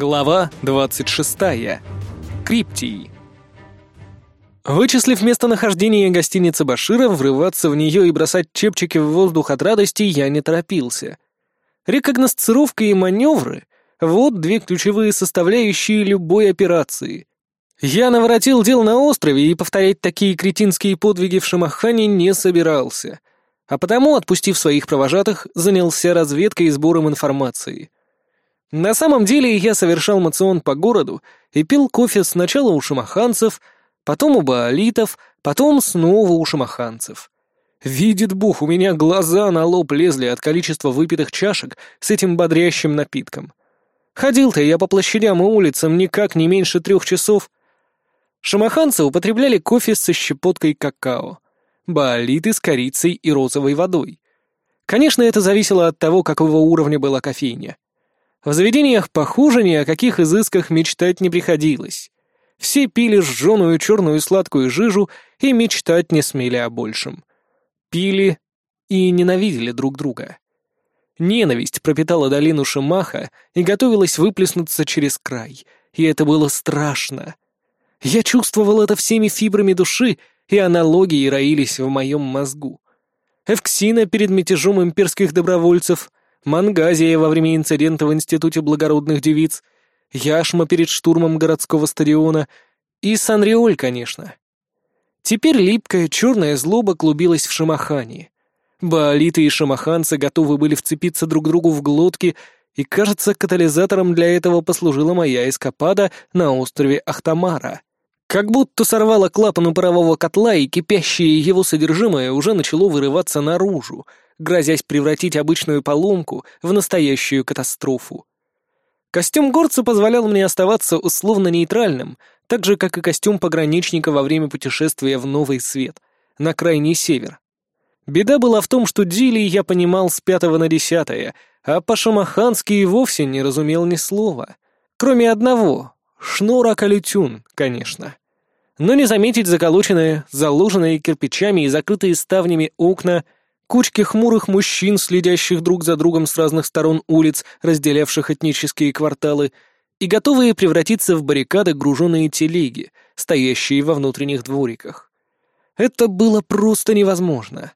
Глава 26. Криптии. Вычислив местонахождение гостиницы Башира, врываться в нее и бросать чепчики в воздух от радости я не торопился. Рекогносцировка и маневры — вот две ключевые составляющие любой операции. Я наворотил дел на острове и повторять такие кретинские подвиги в Шамахане не собирался, а потому, отпустив своих провожатых, занялся разведкой и сбором информации — на самом деле я совершал мацион по городу и пил кофе сначала у шамаханцев, потом у баалитов, потом снова у шамаханцев. Видит Бог, у меня глаза на лоб лезли от количества выпитых чашек с этим бодрящим напитком. Ходил-то я по площадям и улицам никак не меньше трех часов. Шамаханцы употребляли кофе со щепоткой какао, баалиты с корицей и розовой водой. Конечно, это зависело от того, какого уровня была кофейня. В заведениях похуже ни о каких изысках мечтать не приходилось. Все пили жженую черную сладкую жижу и мечтать не смели о большем. Пили и ненавидели друг друга. Ненависть пропитала долину Шимаха и готовилась выплеснуться через край, и это было страшно. Я чувствовал это всеми фибрами души, и аналогии роились в моем мозгу. Эвксина перед мятежом имперских добровольцев — Мангазия во время инцидента в Институте благородных девиц, Яшма перед штурмом городского стадиона и Санриоль, конечно. Теперь липкая черная злоба клубилась в Шамахане. Баалиты и шамаханцы готовы были вцепиться друг другу в глотки, и, кажется, катализатором для этого послужила моя эскапада на острове Ахтамара. Как будто сорвало клапан у парового котла, и кипящее его содержимое уже начало вырываться наружу, грозясь превратить обычную поломку в настоящую катастрофу. Костюм горца позволял мне оставаться условно нейтральным, так же, как и костюм пограничника во время путешествия в Новый Свет, на крайний север. Беда была в том, что Дили я понимал с пятого на десятое, а по-шамахански и вовсе не разумел ни слова. Кроме одного — шнура калютюн, конечно. Но не заметить заколоченные, заложенные кирпичами и закрытые ставнями окна — кучки хмурых мужчин, следящих друг за другом с разных сторон улиц, разделявших этнические кварталы, и готовые превратиться в баррикады груженные телеги, стоящие во внутренних двориках. Это было просто невозможно.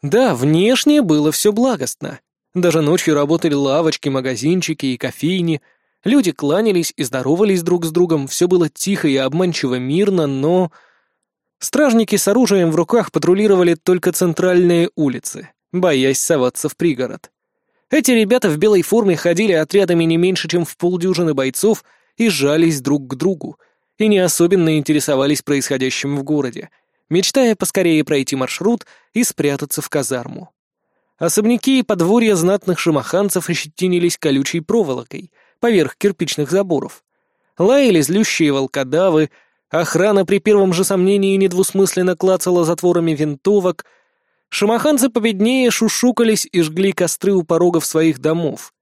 Да, внешне было все благостно. Даже ночью работали лавочки, магазинчики и кофейни, люди кланялись и здоровались друг с другом, все было тихо и обманчиво мирно, но... Стражники с оружием в руках патрулировали только центральные улицы, боясь соваться в пригород. Эти ребята в белой форме ходили отрядами не меньше, чем в полдюжины бойцов и жались друг к другу, и не особенно интересовались происходящим в городе, мечтая поскорее пройти маршрут и спрятаться в казарму. Особняки и подворья знатных шамаханцев ощетинились колючей проволокой поверх кирпичных заборов. Лаяли злющие волкодавы, Охрана при первом же сомнении недвусмысленно клацала затворами винтовок. Шамаханцы победнее шушукались и жгли костры у порогов своих домов.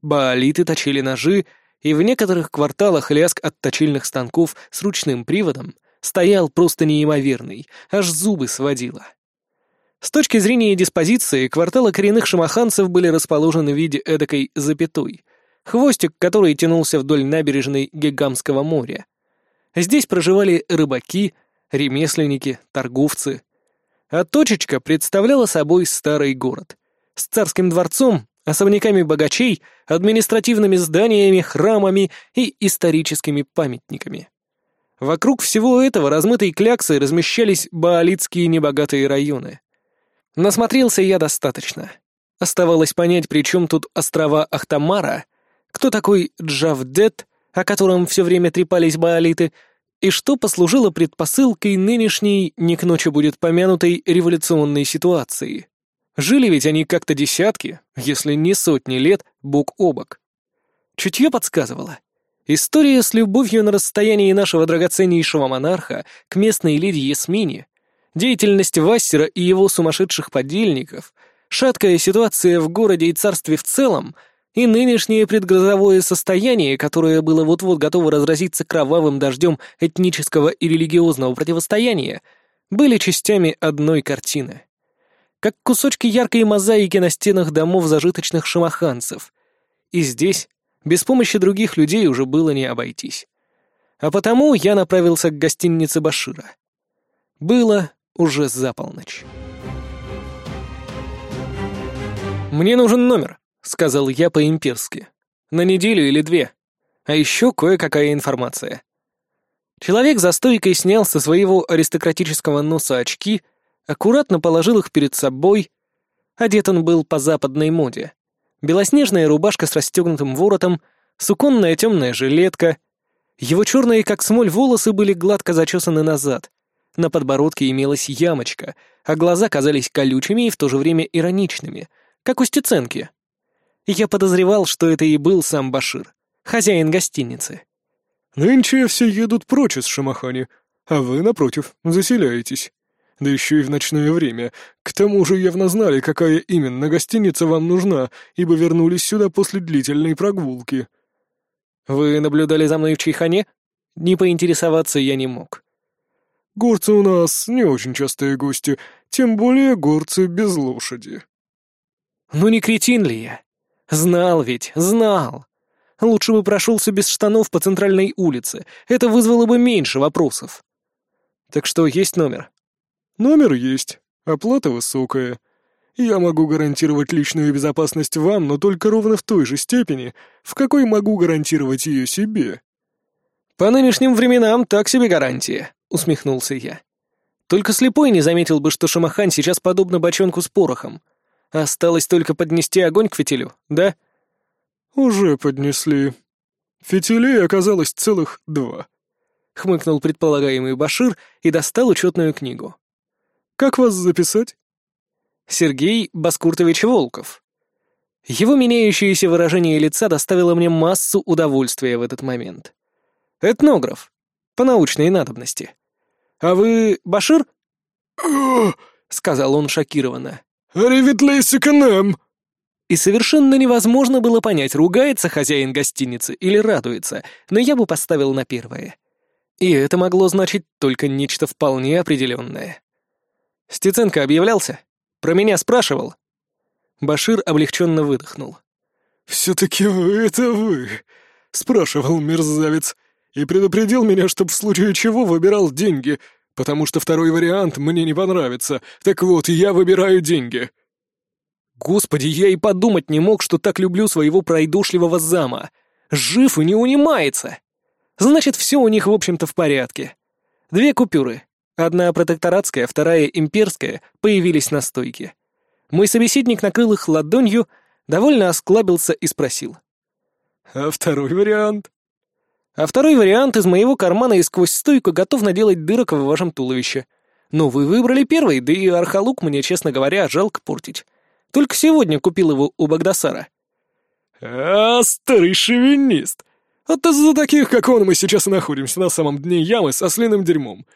Баалиты точили ножи, и в некоторых кварталах лязг от точильных станков с ручным приводом стоял просто неимоверный, аж зубы сводило. С точки зрения диспозиции, кварталы коренных шамаханцев были расположены в виде эдакой запятой, хвостик которой тянулся вдоль набережной Гигамского моря. Здесь проживали рыбаки, ремесленники, торговцы. А точечка представляла собой старый город. С царским дворцом, особняками богачей, административными зданиями, храмами и историческими памятниками. Вокруг всего этого размытой кляксой размещались баалитские небогатые районы. Насмотрелся я достаточно. Оставалось понять, при чем тут острова Ахтамара, кто такой Джавдет, о котором все время трепались баалиты, и что послужило предпосылкой нынешней, не к ночи будет помянутой, революционной ситуации. Жили ведь они как-то десятки, если не сотни лет, бок о бок. Чутье подсказывало. История с любовью на расстоянии нашего драгоценнейшего монарха к местной леди Ясмине, деятельность Вассера и его сумасшедших подельников, шаткая ситуация в городе и царстве в целом — и нынешнее предгрозовое состояние, которое было вот-вот готово разразиться кровавым дождем этнического и религиозного противостояния, были частями одной картины. Как кусочки яркой мозаики на стенах домов зажиточных шамаханцев. И здесь, Без помощи других людей уже было не обойтись. А потому я направился к гостинице Башира. Было уже за полночь. «Мне нужен номер», — сказал я по-имперски. «На неделю или две. А еще кое-какая информация». Человек за стойкой снял со своего аристократического носа очки, аккуратно положил их перед собой. Одет он был по западной моде. Белоснежная рубашка с расстегнутым воротом, суконная темная жилетка. Его черные, как смоль, волосы были гладко зачесаны назад. На подбородке имелась ямочка, а глаза казались колючими и в то же время ироничными, как у Стеценки. Я подозревал, что это и был сам Башир, хозяин гостиницы. «Нынче все едут прочь из Шамахани, а вы, напротив, заселяетесь да еще и в ночное время. К тому же явно знали, какая именно гостиница вам нужна, ибо вернулись сюда после длительной прогулки». «Вы наблюдали за мной в Чайхане?» Не поинтересоваться я не мог. «Горцы у нас не очень частые гости, тем более горцы без лошади». «Ну не кретин ли я? Знал ведь, знал. Лучше бы прошелся без штанов по центральной улице, это вызвало бы меньше вопросов. Так что есть номер?» Номер есть, оплата высокая. Я могу гарантировать личную безопасность вам, но только ровно в той же степени, в какой могу гарантировать ее себе». «По нынешним временам так себе гарантия», — усмехнулся я. «Только слепой не заметил бы, что Шамахан сейчас подобно бочонку с порохом. Осталось только поднести огонь к фитилю, да?» «Уже поднесли. Фитилей оказалось целых два», — хмыкнул предполагаемый Башир и достал учетную книгу. Как вас записать?» Сергей Баскуртович Волков. Его меняющееся выражение лица доставило мне массу удовольствия в этот момент. Этнограф. По научной надобности. «А вы Башир?» сказал он шокированно. «Ревитлейсиканем!» И совершенно невозможно было понять, ругается хозяин гостиницы или радуется, но я бы поставил на первое. И это могло значить только нечто вполне определенное. Стеценко объявлялся? Про меня спрашивал?» Башир облегченно выдохнул. «Все-таки вы — это вы!» — спрашивал мерзавец. «И предупредил меня, чтоб в случае чего выбирал деньги, потому что второй вариант мне не понравится. Так вот, я выбираю деньги». Господи, я и подумать не мог, что так люблю своего пройдушливого зама. Жив и не унимается. Значит, все у них, в общем-то, в порядке. Две купюры. Одна протекторатская, вторая имперская появились на стойке. Мой собеседник накрыл их ладонью, довольно осклабился и спросил. «А второй вариант?» «А второй вариант из моего кармана и сквозь стойку готов наделать дырок в вашем туловище. Но вы выбрали первый, да и архалук мне, честно говоря, жалко портить. Только сегодня купил его у Багдасара». «А, старый шовинист! Вот из-за таких, как он, мы сейчас и находимся на самом дне ямы со слиным дерьмом.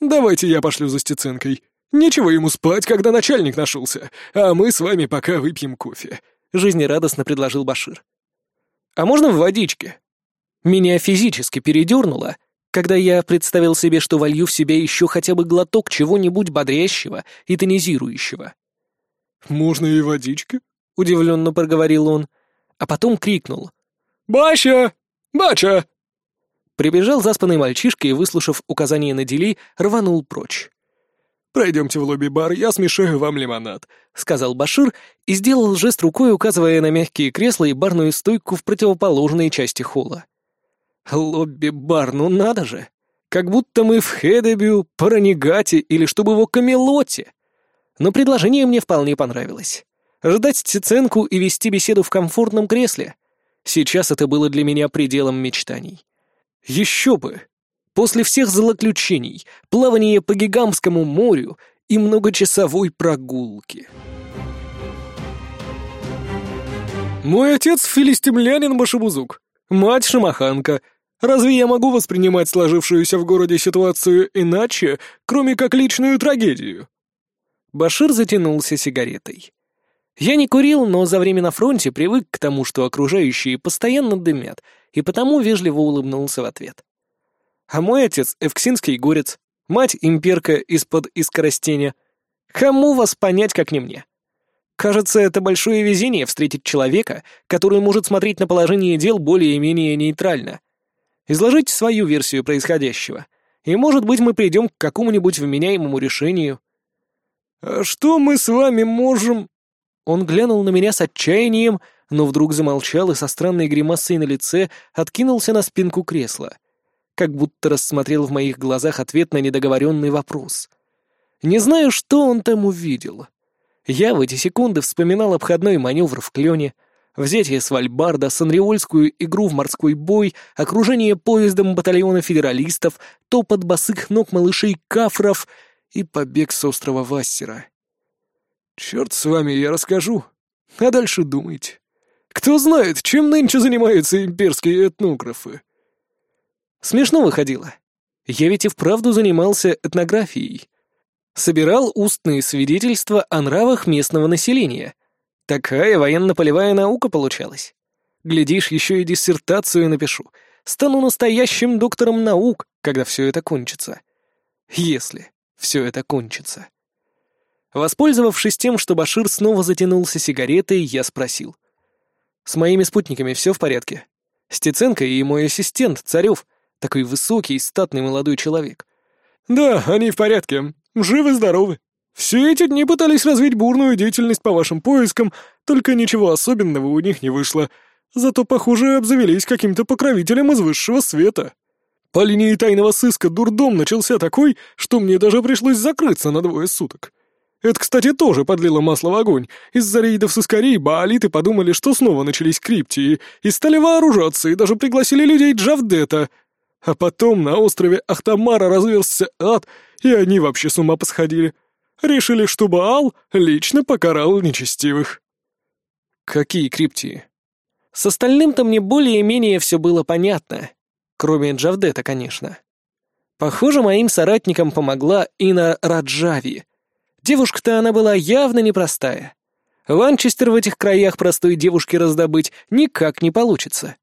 Давайте я пошлю за Стеценкой. Нечего ему спать, когда начальник нашелся, а мы с вами пока выпьем кофе», — жизнерадостно предложил Башир. «А можно в водичке?» Меня физически передернуло, когда я представил себе, что волью в себя еще хотя бы глоток чего-нибудь бодрящего и тонизирующего. «Можно и водички?» — удивленно проговорил он, а потом крикнул. «Бача! Бача!» Прибежал заспанный мальчишка и, выслушав указание на дели, рванул прочь. «Пройдемте в лобби-бар, я смешаю вам лимонад», — сказал Башир и сделал жест рукой, указывая на мягкие кресла и барную стойку в противоположной части холла. «Лобби-бар, ну надо же! Как будто мы в Хедебю, Паранигате или чтобы его Камелоте!» Но предложение мне вполне понравилось. Ждать Стеценку и вести беседу в комфортном кресле. Сейчас это было для меня пределом мечтаний. Еще бы! После всех злоключений, плавания по Гигамскому морю и многочасовой прогулки. «Мой отец филистимлянин Башебузук, мать шамаханка. Разве я могу воспринимать сложившуюся в городе ситуацию иначе, кроме как личную трагедию?» Башир затянулся сигаретой. Я не курил, но за время на фронте привык к тому, что окружающие постоянно дымят, и потому вежливо улыбнулся в ответ. А мой отец — эвксинский горец, мать — имперка из-под Искоростеня. Кому вас понять, как не мне? Кажется, это большое везение встретить человека, который может смотреть на положение дел более-менее нейтрально. Изложить свою версию происходящего. И, может быть, мы придем к какому-нибудь вменяемому решению. «А что мы с вами можем...» Он глянул на меня с отчаянием, но вдруг замолчал и со странной гримасой на лице откинулся на спинку кресла, как будто рассмотрел в моих глазах ответ на недоговоренный вопрос. Не знаю, что он там увидел. Я в эти секунды вспоминал обходной маневр в Клене, взятие Свальбарда, санриольскую игру в морской бой, окружение поездом батальона федералистов, топот босых ног малышей кафров и побег с острова Вассера. «Черт с вами, я расскажу. А дальше думайте. Кто знает, чем нынче занимаются имперские этнографы?» Смешно выходило. Я ведь и вправду занимался этнографией. Собирал устные свидетельства о нравах местного населения. Такая военно-полевая наука получалась. Глядишь, еще и диссертацию напишу. Стану настоящим доктором наук, когда все это кончится. Если все это кончится. Воспользовавшись тем, что Башир снова затянулся сигаретой, я спросил. «С моими спутниками все в порядке? Стеценко и мой ассистент, Царев, такой высокий и статный молодой человек». «Да, они в порядке. Живы-здоровы. Все эти дни пытались развить бурную деятельность по вашим поискам, только ничего особенного у них не вышло. Зато, похоже, обзавелись каким-то покровителем из высшего света. По линии тайного сыска дурдом начался такой, что мне даже пришлось закрыться на двое суток. Это, кстати, тоже подлило масло в огонь. Из-за рейдов с Искарей баалиты подумали, что снова начались криптии, и стали вооружаться, и даже пригласили людей Джавдета. А потом на острове Ахтамара разверзся ад, и они вообще с ума посходили. Решили, что Баал лично покарал нечестивых. Какие криптии? С остальным-то мне более-менее все было понятно. Кроме Джавдета, конечно. Похоже, моим соратникам помогла Ина Раджави, Девушка-то она была явно непростая. Ланчестер в этих краях простой девушке раздобыть никак не получится.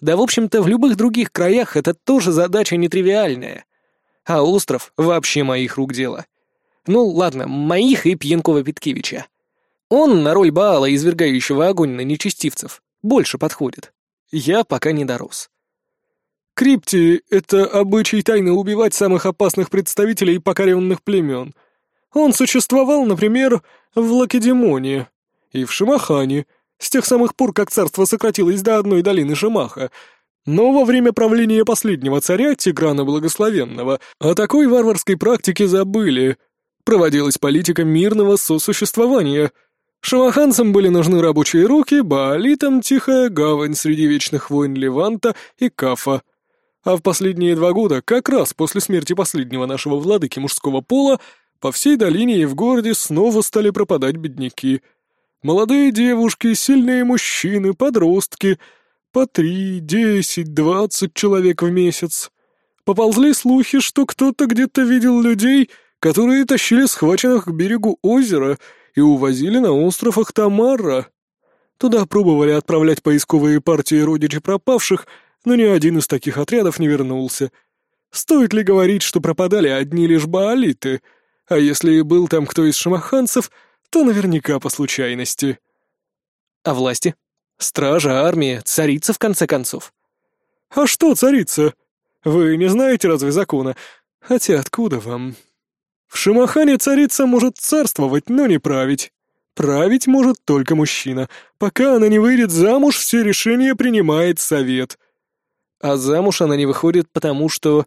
Да, в общем-то, в любых других краях это тоже задача нетривиальная. А остров вообще моих рук дело. Ну, ладно, моих и Пьянкова-Петкевича. Он на роль Баала, извергающего огонь на нечестивцев, больше подходит. Я пока не дорос. Крипти — это обычай тайно убивать самых опасных представителей покоренных племен — он существовал, например, в Лакедемоне и в Шимахане, с тех самых пор, как царство сократилось до одной долины Шимаха. Но во время правления последнего царя, Тиграна Благословенного, о такой варварской практике забыли. Проводилась политика мирного сосуществования. Шамаханцам были нужны рабочие руки, баалитам — тихая гавань среди вечных войн Леванта и Кафа. А в последние два года, как раз после смерти последнего нашего владыки мужского пола, по всей долине и в городе снова стали пропадать бедняки. Молодые девушки, сильные мужчины, подростки. По три, десять, двадцать человек в месяц. Поползли слухи, что кто-то где-то видел людей, которые тащили схваченных к берегу озера и увозили на остров Ахтамара. Туда пробовали отправлять поисковые партии родичей пропавших, но ни один из таких отрядов не вернулся. Стоит ли говорить, что пропадали одни лишь баалиты — а если и был там кто из шамаханцев, то наверняка по случайности. А власти? Стража, армия, царица, в конце концов. А что царица? Вы не знаете разве закона? Хотя откуда вам? В Шамахане царица может царствовать, но не править. Править может только мужчина. Пока она не выйдет замуж, все решения принимает совет. А замуж она не выходит потому, что...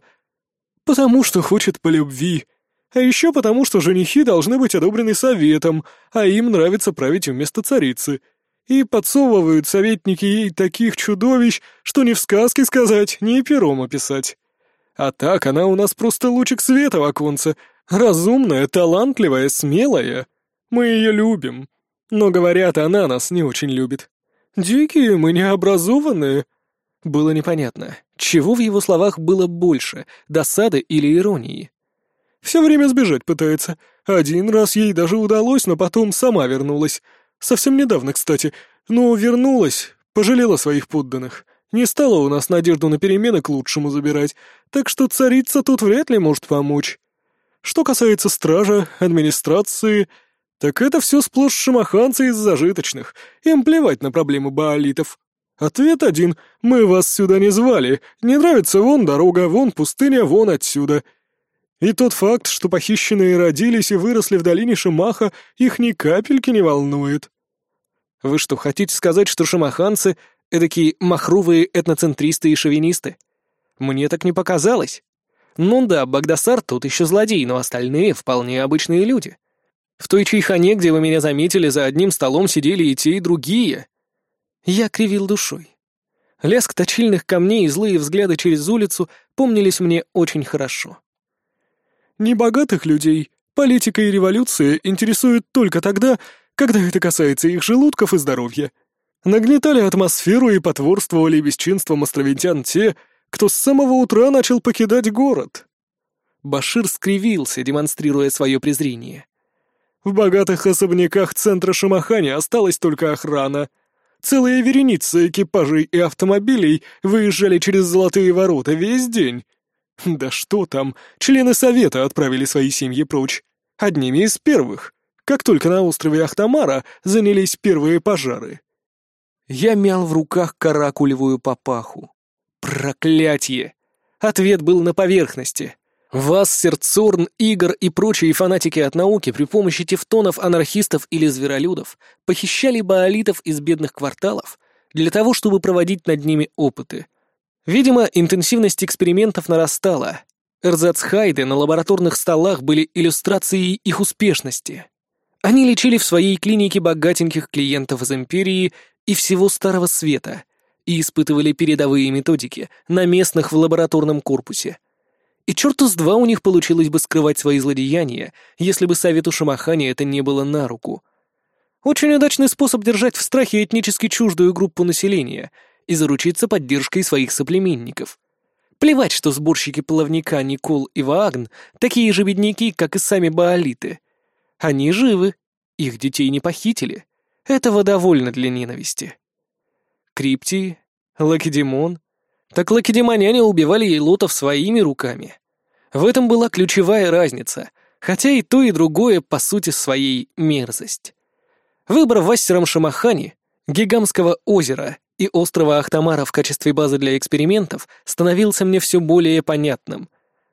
Потому что хочет по любви. А еще потому, что женихи должны быть одобрены советом, а им нравится править вместо царицы. И подсовывают советники ей таких чудовищ, что ни в сказке сказать, ни пером описать. А так она у нас просто лучик света в оконце. Разумная, талантливая, смелая. Мы ее любим. Но, говорят, она нас не очень любит. Дикие мы необразованные. Было непонятно, чего в его словах было больше, досады или иронии. Все время сбежать пытается. Один раз ей даже удалось, но потом сама вернулась. Совсем недавно, кстати. Но вернулась, пожалела своих подданных. Не стала у нас надежду на перемены к лучшему забирать, так что царица тут вряд ли может помочь. Что касается стража, администрации, Так это все сплошь шамаханцы из зажиточных. Им плевать на проблемы баолитов. Ответ один. Мы вас сюда не звали. Не нравится вон дорога, вон пустыня, вон отсюда. И тот факт, что похищенные родились и выросли в долине Шимаха, их ни капельки не волнует. Вы что, хотите сказать, что шамаханцы — эдакие махровые этноцентристы и шовинисты? Мне так не показалось. Ну да, Багдасар тут еще злодей, но остальные вполне обычные люди. В той чайхане, где вы меня заметили, за одним столом сидели и те, и другие. Я кривил душой. Лязг точильных камней и злые взгляды через улицу помнились мне очень хорошо. Небогатых людей политика и революция интересуют только тогда, когда это касается их желудков и здоровья. Нагнетали атмосферу и потворствовали бесчинством островитян те, кто с самого утра начал покидать город. Башир скривился, демонстрируя свое презрение. В богатых особняках центра Шамахани осталась только охрана. Целая вереница экипажей и автомобилей выезжали через золотые ворота весь день. Да что там, члены совета отправили свои семьи прочь. Одними из первых, как только на острове Ахтамара занялись первые пожары. Я мял в руках каракулевую папаху. Проклятье! Ответ был на поверхности. Вас, Сердцорн, Игр и прочие фанатики от науки при помощи тевтонов, анархистов или зверолюдов похищали баолитов из бедных кварталов для того, чтобы проводить над ними опыты. Видимо, интенсивность экспериментов нарастала. Эрзацхайды на лабораторных столах были иллюстрацией их успешности. Они лечили в своей клинике богатеньких клиентов из Империи и всего Старого Света и испытывали передовые методики на местных в лабораторном корпусе. И черта с два у них получилось бы скрывать свои злодеяния, если бы Совету Шамахани это не было на руку. Очень удачный способ держать в страхе этнически чуждую группу населения и заручиться поддержкой своих соплеменников. Плевать, что сборщики плавника Никол и Ваагн такие же бедняки, как и сами баолиты — они живы. Их детей не похитили. Этого довольно для ненависти. Криптии, Лакедемон. Так лакедемоняне убивали ейлотов своими руками. В этом была ключевая разница, хотя и то, и другое, по сути, своей мерзость. Выбор Вассером Шамахани, Гигамского озера и острова Ахтамара в качестве базы для экспериментов становился мне все более понятным.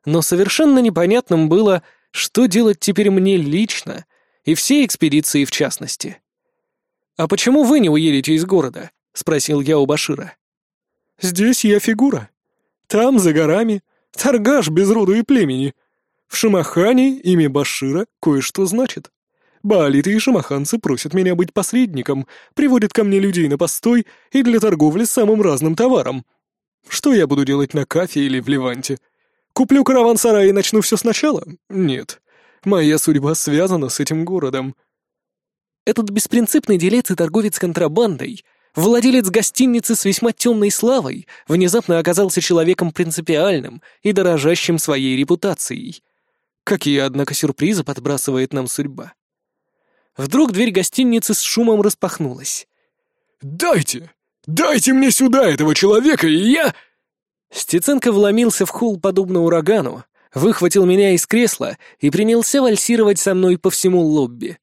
Но совершенно непонятным было, что делать теперь мне лично и всей экспедиции в частности? «А почему вы не уедете из города?» — спросил я у Башира. «Здесь я фигура. Там, за горами, торгаш без роду и племени. В Шамахане имя Башира кое-что значит. Баалиты и шамаханцы просят меня быть посредником, приводят ко мне людей на постой и для торговли самым разным товаром. Что я буду делать на Кафе или в Леванте? Куплю караван-сарай и начну все сначала? Нет. Моя судьба связана с этим городом. Этот беспринципный делец и торговец контрабандой, владелец гостиницы с весьма темной славой, внезапно оказался человеком принципиальным и дорожащим своей репутацией. Какие, однако, сюрпризы подбрасывает нам судьба. Вдруг дверь гостиницы с шумом распахнулась. «Дайте! Дайте мне сюда этого человека, и я...» Стеценко вломился в холл подобно урагану, выхватил меня из кресла и принялся вальсировать со мной по всему лобби.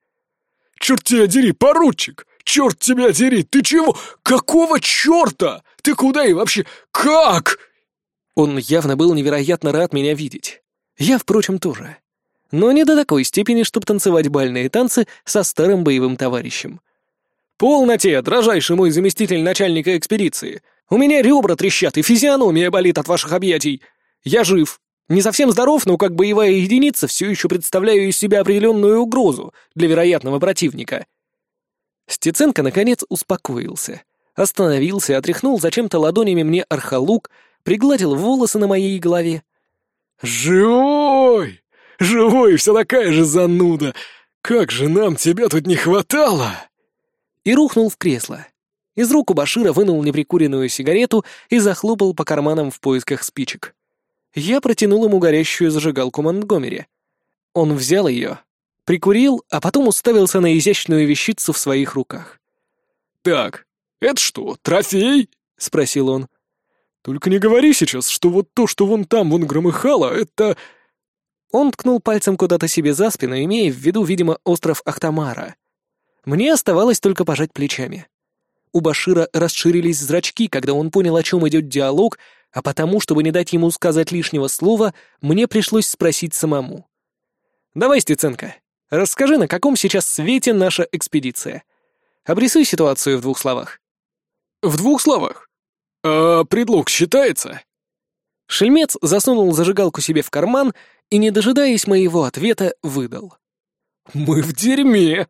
«Черт тебя дери, поручик! Черт тебя дери! Ты чего? Какого черта? Ты куда и вообще? Как?» Он явно был невероятно рад меня видеть. Я, впрочем, тоже. Но не до такой степени, чтобы танцевать бальные танцы со старым боевым товарищем. «Полноте, дрожайший мой заместитель начальника экспедиции! У меня ребра трещат и физиономия болит от ваших объятий. Я жив. Не совсем здоров, но как боевая единица все еще представляю из себя определенную угрозу для вероятного противника». Стеценко, наконец, успокоился. Остановился, отряхнул зачем-то ладонями мне архалук, пригладил волосы на моей голове. «Живой! Живой, все такая же зануда! Как же нам тебя тут не хватало!» И рухнул в кресло. Из рук у Башира вынул неприкуренную сигарету и захлопал по карманам в поисках спичек. Я протянул ему горящую зажигалку Монтгомери. Он взял ее, прикурил, а потом уставился на изящную вещицу в своих руках. «Так, это что, трофей?» — спросил он. «Только не говори сейчас, что вот то, что вон там, вон громыхало, это...» Он ткнул пальцем куда-то себе за спину, имея в виду, видимо, остров Ахтамара. Мне оставалось только пожать плечами. У Башира расширились зрачки, когда он понял, о чем идет диалог, а потому, чтобы не дать ему сказать лишнего слова, мне пришлось спросить самому. «Давай, Стеценко, расскажи, на каком сейчас свете наша экспедиция? Обрисуй ситуацию в двух словах». «В двух словах? А предлог считается?» Шельмец засунул зажигалку себе в карман и, не дожидаясь моего ответа, выдал. «Мы в дерьме!»